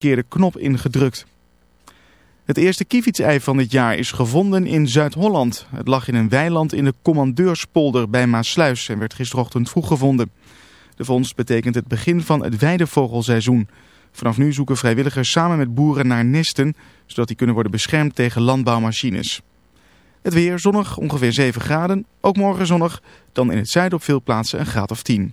verkeerde knop ingedrukt. Het eerste kievietsei van dit jaar is gevonden in Zuid-Holland. Het lag in een weiland in de Commandeurspolder bij Maasluis en werd gisterochtend vroeg gevonden. De vondst betekent het begin van het weidevogelseizoen. Vanaf nu zoeken vrijwilligers samen met boeren naar nesten, zodat die kunnen worden beschermd tegen landbouwmachines. Het weer zonnig, ongeveer 7 graden. Ook morgen zonnig, dan in het zuiden op veel plaatsen een graad of 10.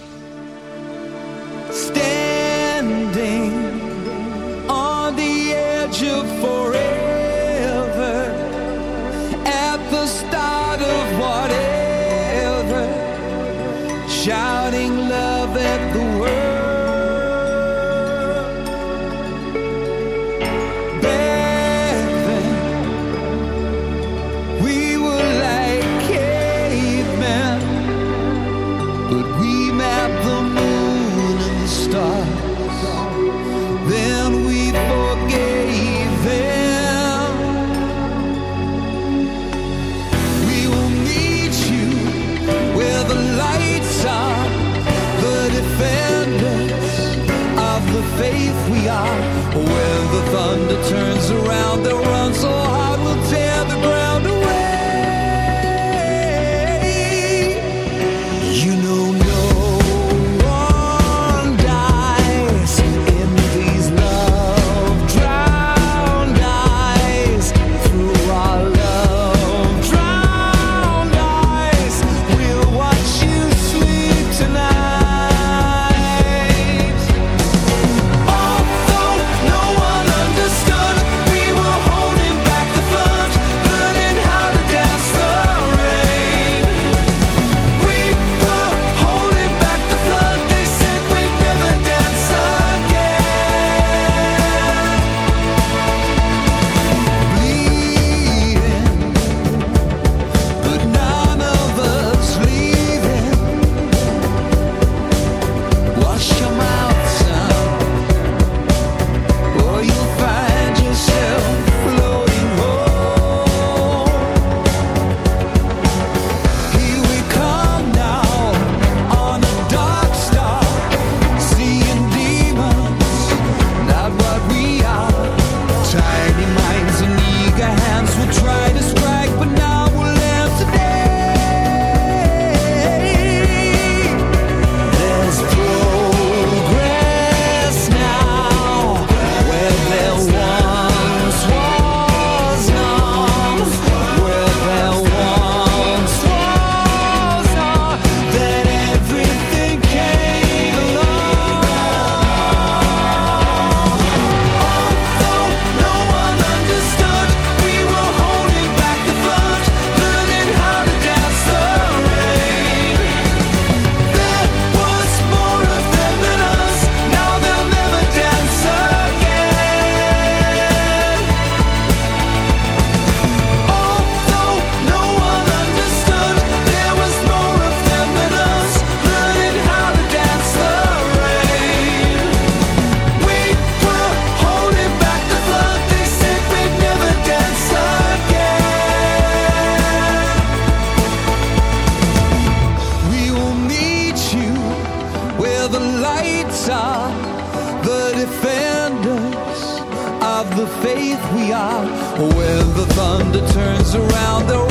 The thunder turns around the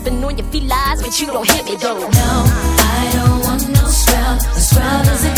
stepping on your feet lies, but you don't hit me though. No, I don't want no scrub. The scrub is a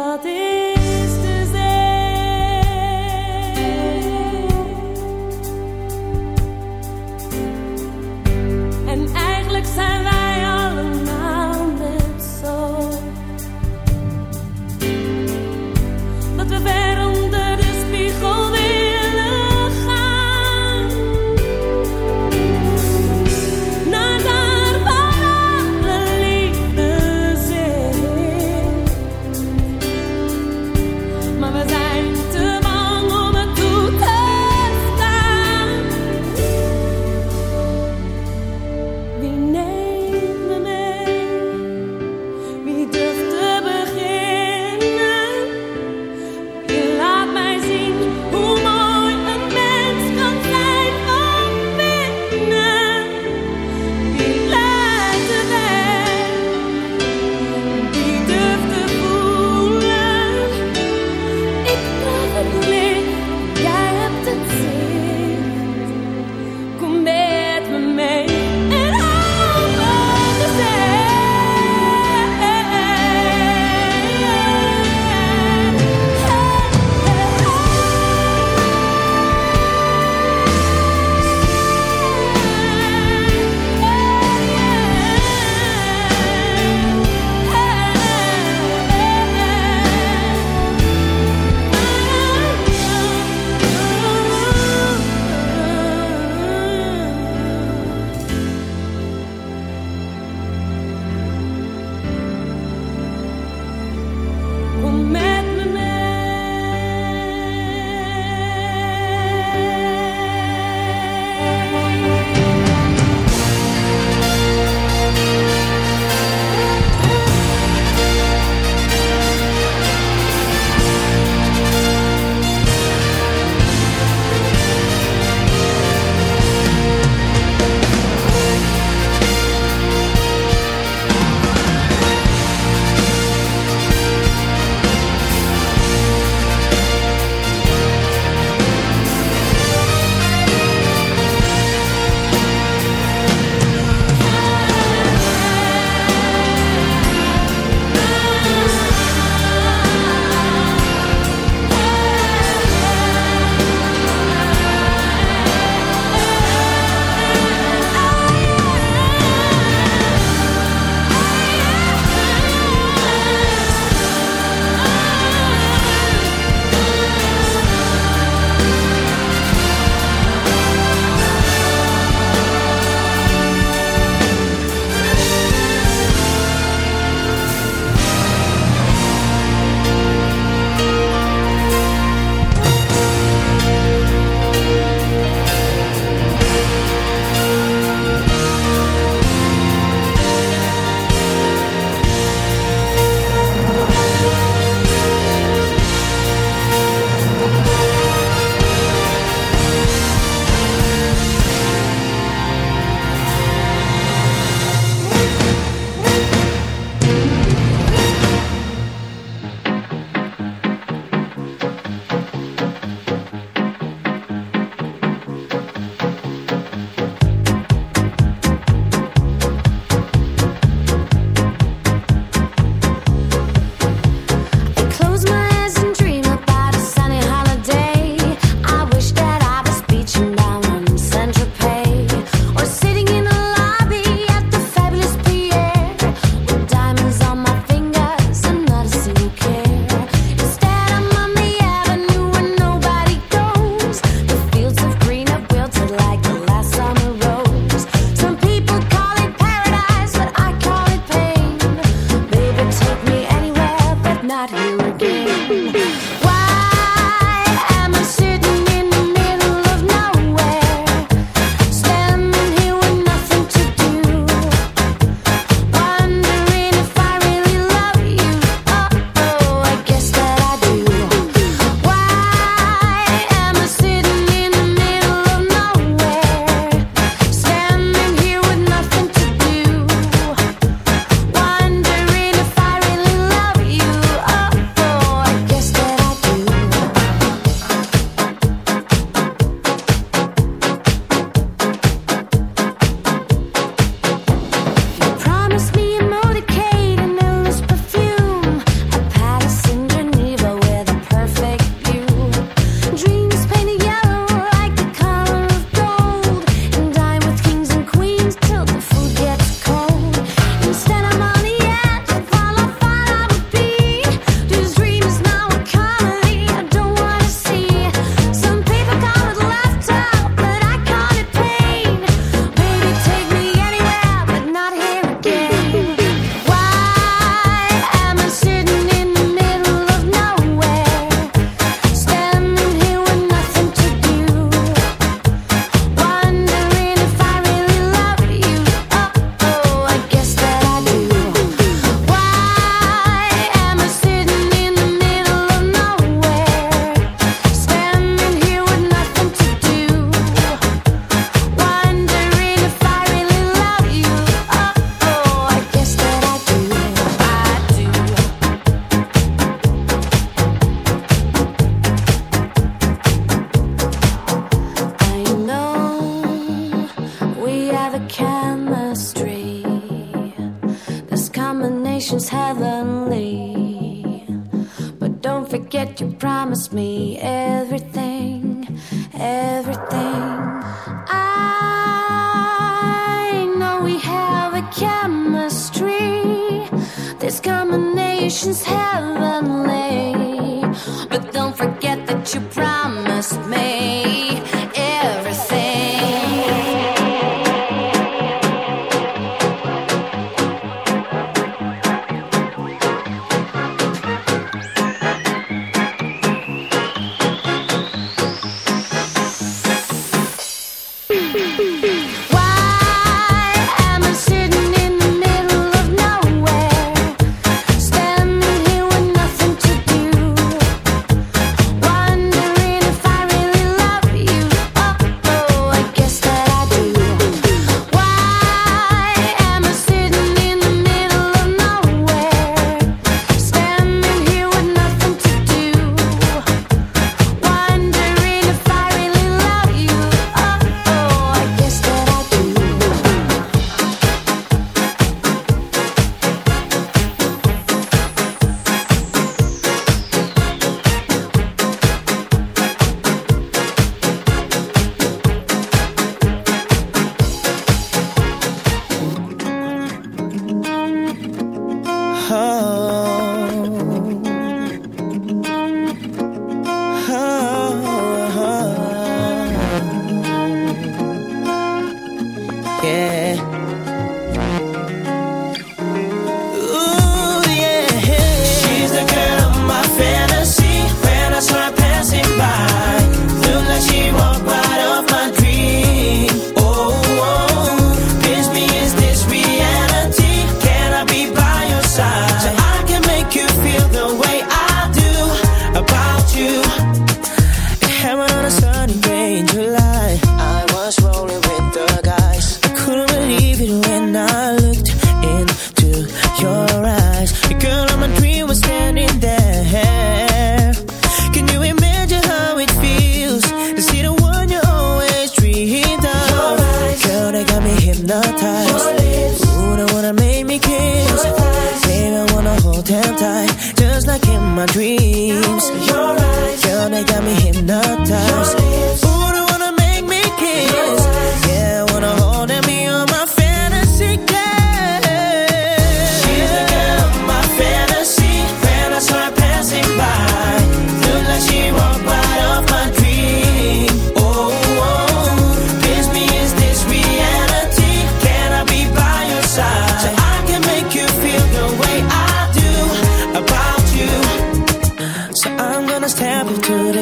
Another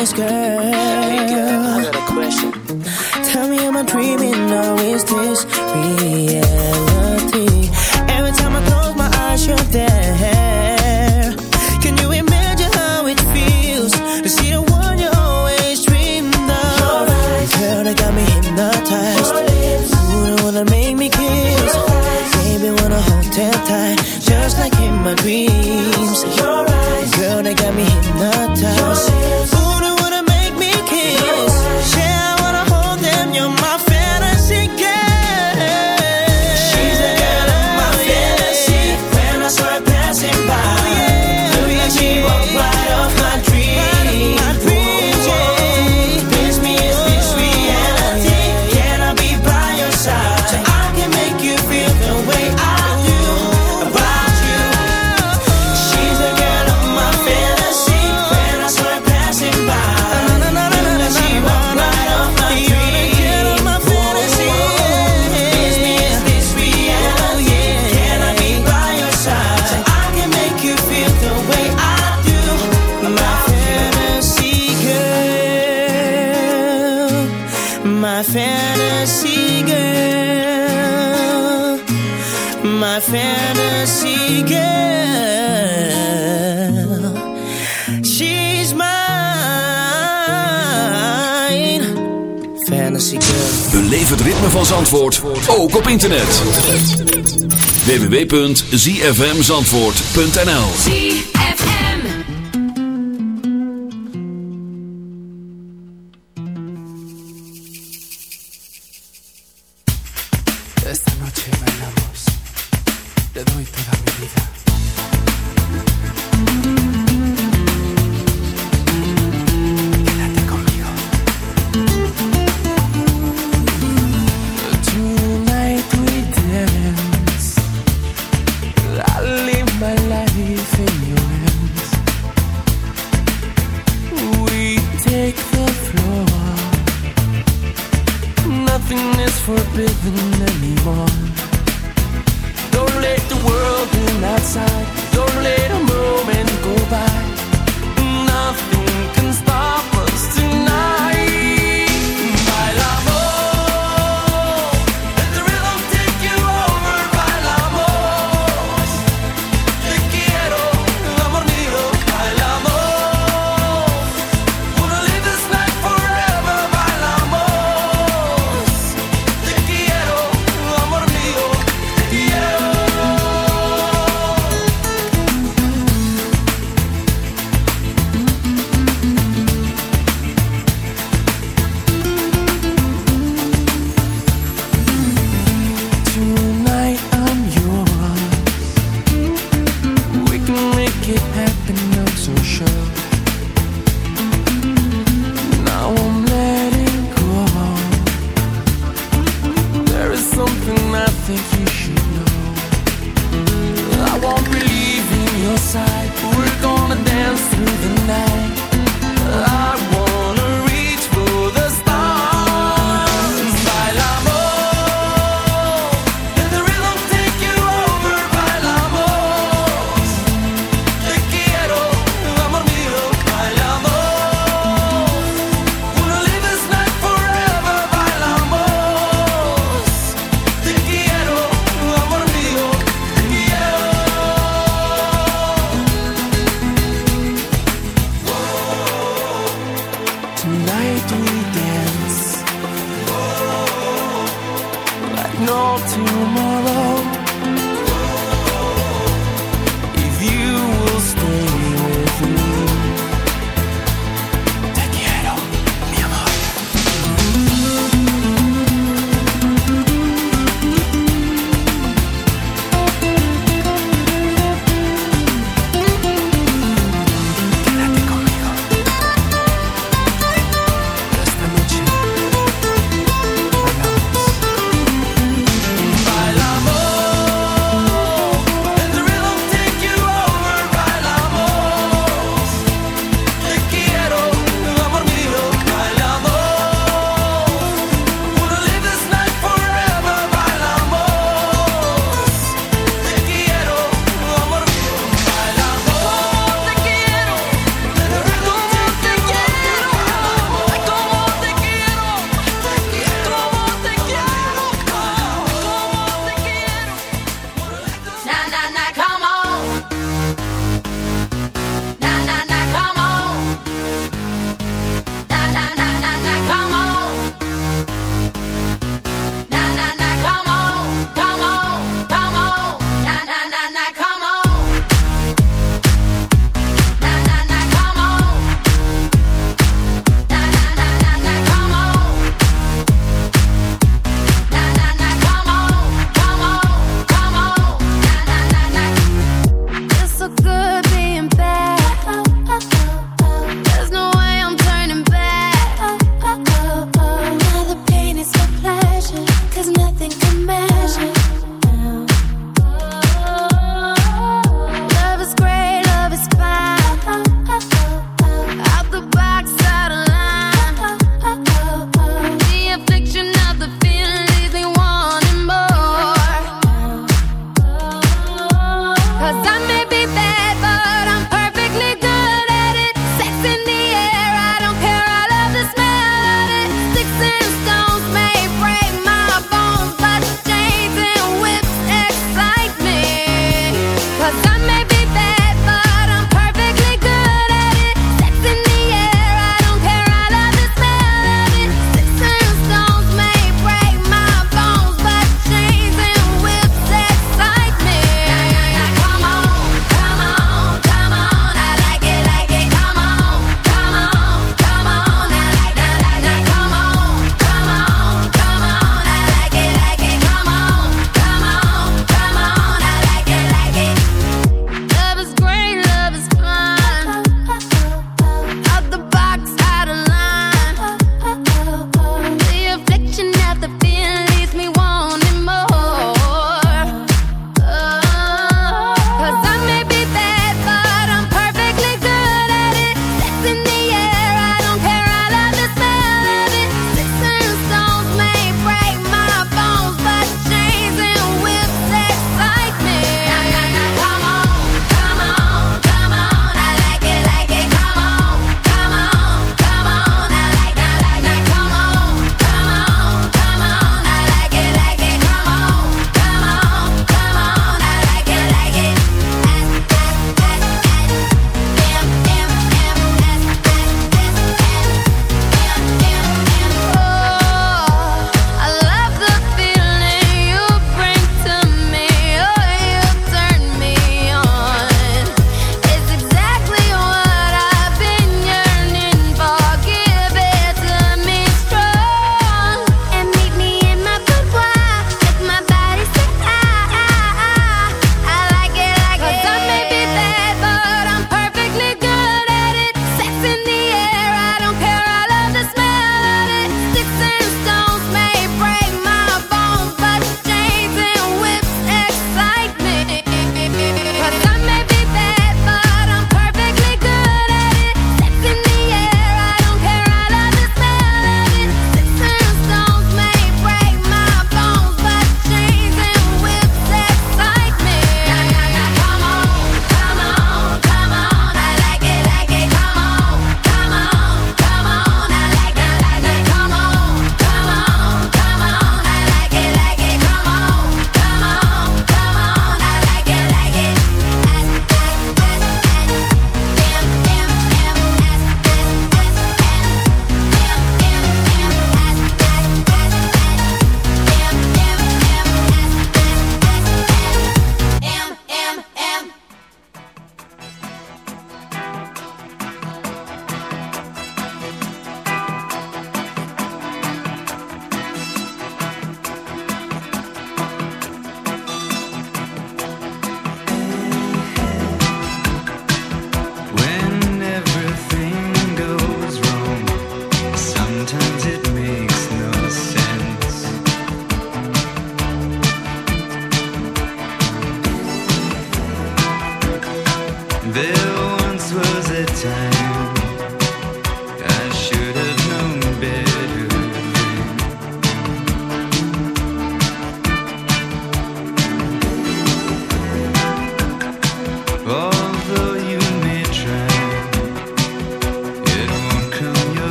this girl. Hey girl, I got a question. Tell me, am I dreaming or is this real? ook op internet. www.zfmzandvoort.nl ZFM Esta noche bailamos. Te doy toda mi vida.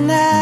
now.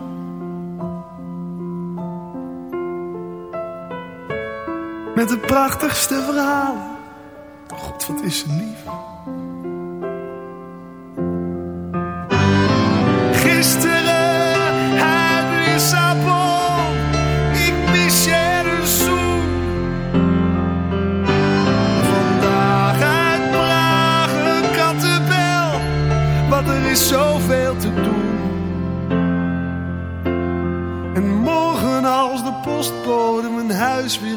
Met de prachtigste verhalen. God, wat is ze lief. Gisteren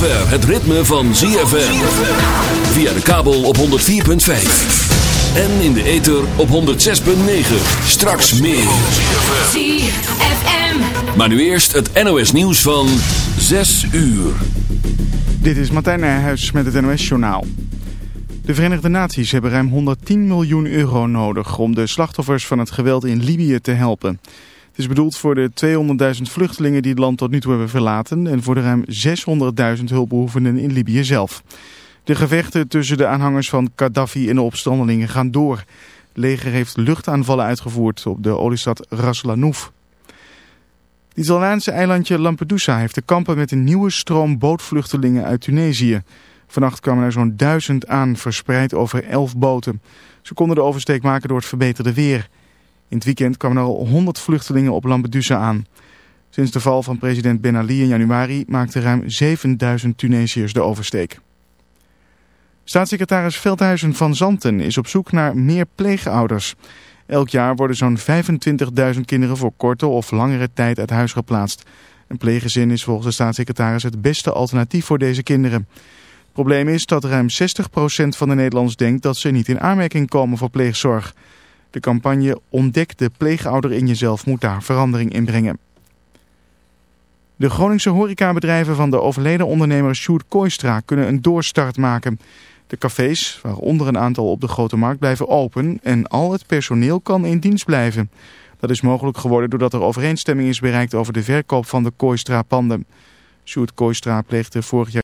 Zover het ritme van ZFM. Via de kabel op 104.5. En in de ether op 106.9. Straks meer. ZFM. Maar nu eerst het NOS nieuws van 6 uur. Dit is Martijn Nijhuis met het NOS-journaal. De Verenigde Naties hebben ruim 110 miljoen euro nodig om de slachtoffers van het geweld in Libië te helpen. Is bedoeld voor de 200.000 vluchtelingen die het land tot nu toe hebben verlaten en voor de ruim 600.000 hulpbehoevenden in Libië zelf. De gevechten tussen de aanhangers van Gaddafi en de opstandelingen gaan door. Het leger heeft luchtaanvallen uitgevoerd op de oliestad Ras Lanouf. Het Italiaanse eilandje Lampedusa heeft te kampen met een nieuwe stroom bootvluchtelingen uit Tunesië. Vannacht kwamen er zo'n duizend aan, verspreid over elf boten. Ze konden de oversteek maken door het verbeterde weer. In het weekend kwamen er al 100 vluchtelingen op Lampedusa aan. Sinds de val van president Ben Ali in januari maakten ruim 7000 Tunesiërs de oversteek. Staatssecretaris Veldhuizen van Zanten is op zoek naar meer pleegouders. Elk jaar worden zo'n 25.000 kinderen voor korte of langere tijd uit huis geplaatst. Een pleeggezin is volgens de staatssecretaris het beste alternatief voor deze kinderen. Het probleem is dat ruim 60% van de Nederlanders denkt dat ze niet in aanmerking komen voor pleegzorg. De campagne Ontdek de pleegouder in jezelf moet daar verandering in brengen. De Groningse horecabedrijven van de overleden ondernemer Sjoerd Kooistra kunnen een doorstart maken. De cafés, waaronder een aantal op de Grote Markt, blijven open en al het personeel kan in dienst blijven. Dat is mogelijk geworden doordat er overeenstemming is bereikt over de verkoop van de Kooistra-panden. Sjoerd Kooistra pleegde vorig jaar